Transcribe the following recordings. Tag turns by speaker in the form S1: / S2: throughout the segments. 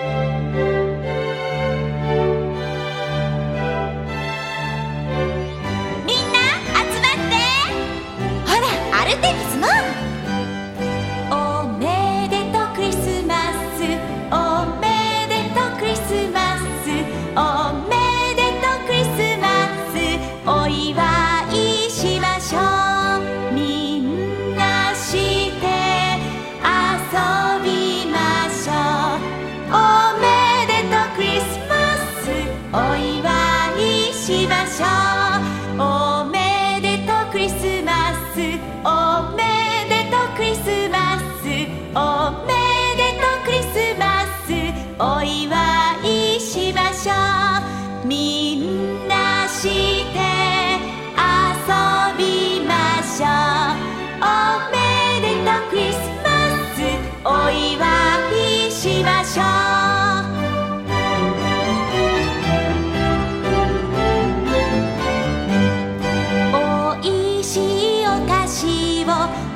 S1: みんな集まって。ほらアルテミスも。ましょう。おめでとうクリスマス。おめでとうクリスマス。おめでとうクリスマス。お祝いしましょう。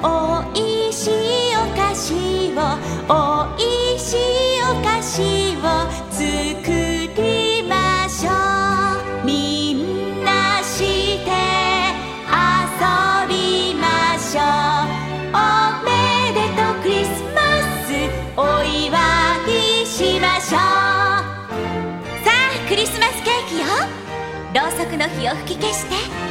S1: おいしいお菓子をおいしいお菓子を作りましょう。みんなして遊びましょう。おめでとうクリスマスお祝いしましょう。さあクリスマスケーキよ。ろうそくの火を吹き消して。